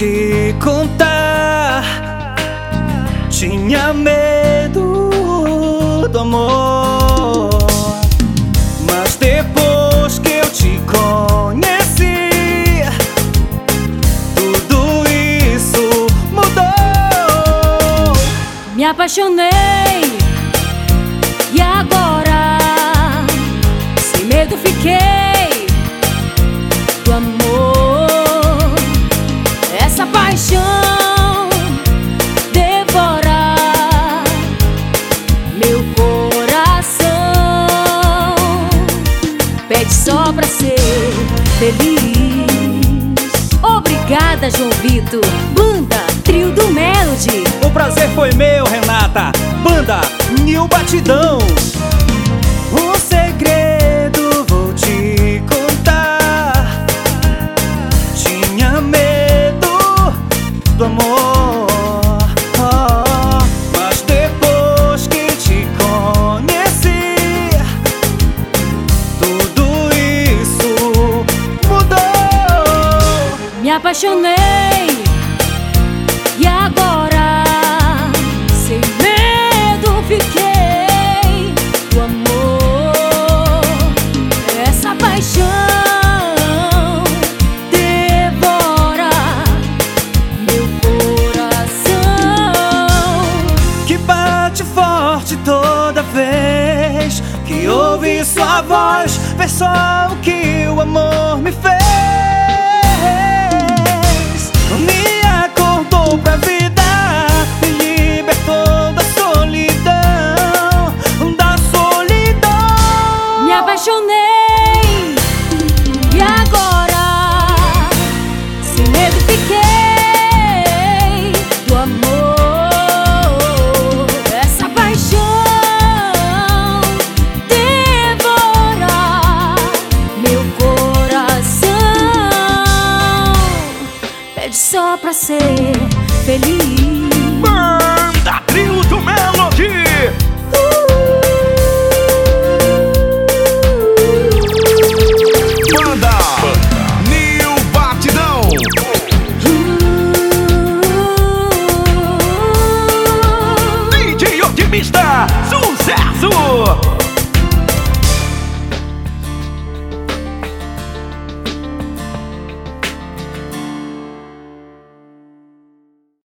te contar. Tinha medo do amor, mas depois que eu te conheci, tudo isso mudou. Me apaixonei e agora sem medo fiquei pra ser feliz. Obrigada, João Vitor. Banda Trio do Melody. O prazer foi meu, Renata. Banda New Batidão. Apaixonei e agora sem medo fiquei do amor. Essa paixão devora meu coração. que bate forte toda vez que ouve sua voz. Vê só o que o amor me fez. Só pra ser feliz.